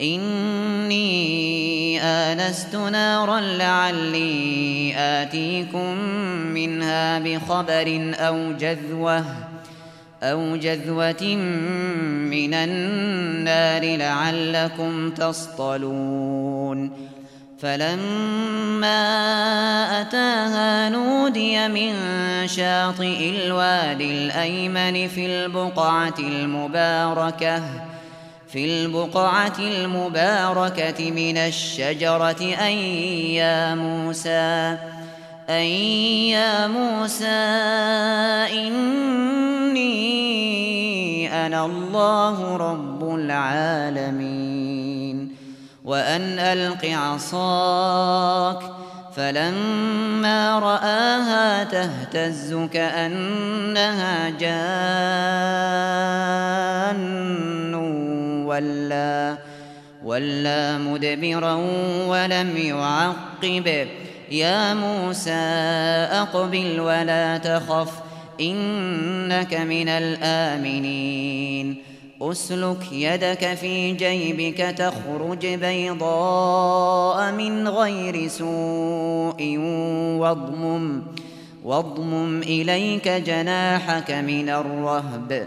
إني آنست نارا لعلي آتيكم منها بخبر أو جذوة أو جذوة من النار لعلكم تصطلون. فلما أتاها نودي من شاطئ الوادي الأيمن في البقعة المباركة في البقعة المباركة من الشجرة أن يا موسى أن يا موسى إني أنا الله رب العالمين. وأن ألق عصاك فلما رآها تهتز كأنها جان. وَلَّى وَلَّى مُدْبِرًا وَلَمْ يُعَقِّبْ. يَا مُوسَى أَقْبِلْ وَلَا تَخَفْ إِنَّكَ مِنَ الْآمِنِينَ. أسلك يدك في جيبك تخرج بيضاء من غير سوء واضمم, واضمم إليك جناحك من الرهب.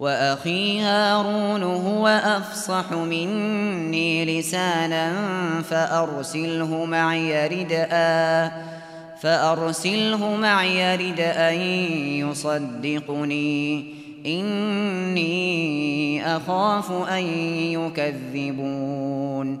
وأخي هارون هو أفصح مني لسانا فأرسله معي ردءا فأرسله معي ردءا يصدقني. إني أخاف أن يكذبون.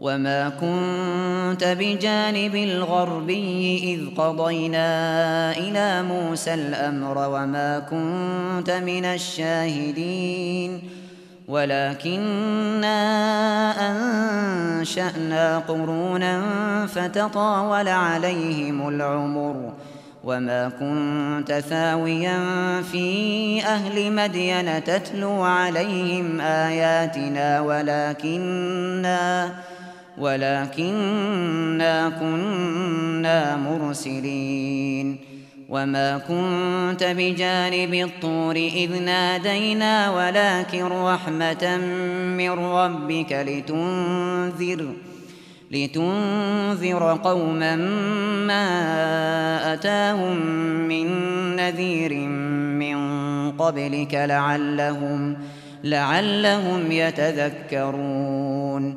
وما كنت بجانب الغربي إذ قضينا إلى موسى الأمر وما كنت من الشاهدين ولكننا أنشأنا قرونا فتطاول عليهم العمر وما كنت ثاويا في أهل مدين تتلو عليهم آياتنا ولكننا ولكننا كنا مرسلين وما كنت بجانب الطور إذ نادينا ولكن رحمة من ربك لتنذر لتنذر قوما ما أتاهم من نذير من قبلك لعلهم لعلهم يتذكرون